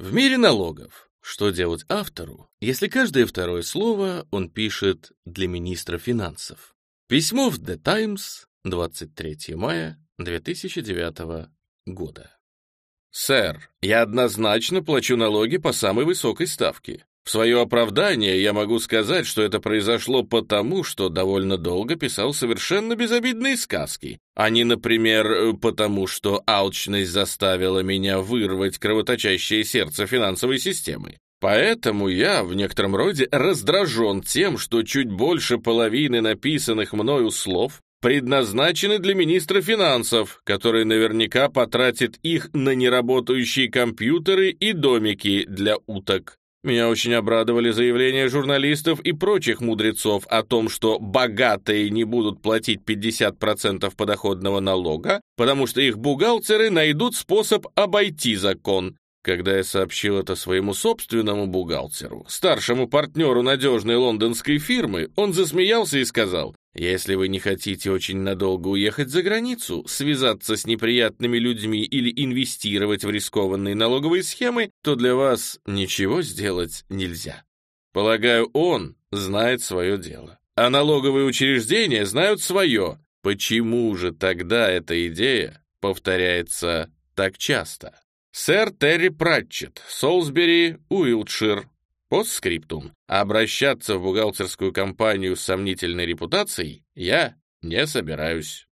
В мире налогов что делать автору, если каждое второе слово он пишет для министра финансов? Письмо в The Times, 23 мая 2009 года. Сэр, я однозначно плачу налоги по самой высокой ставке. В свое оправдание я могу сказать, что это произошло потому, что довольно долго писал совершенно безобидные сказки, а не, например, потому что алчность заставила меня вырвать кровоточащее сердце финансовой системы. Поэтому я в некотором роде раздражен тем, что чуть больше половины написанных мною слов предназначены для министра финансов, который наверняка потратит их на неработающие компьютеры и домики для уток. Меня очень обрадовали заявления журналистов и прочих мудрецов о том, что богатые не будут платить 50% подоходного налога, потому что их бухгалтеры найдут способ обойти закон. Когда я сообщил это своему собственному бухгалтеру, старшему партнеру надежной лондонской фирмы, он засмеялся и сказал, «Если вы не хотите очень надолго уехать за границу, связаться с неприятными людьми или инвестировать в рискованные налоговые схемы, то для вас ничего сделать нельзя». Полагаю, он знает свое дело. А налоговые учреждения знают свое. Почему же тогда эта идея повторяется так часто? Сэр Терри Пратчет, Солсбери, Уилтшир. Постскриптум. Обращаться в бухгалтерскую компанию с сомнительной репутацией я не собираюсь.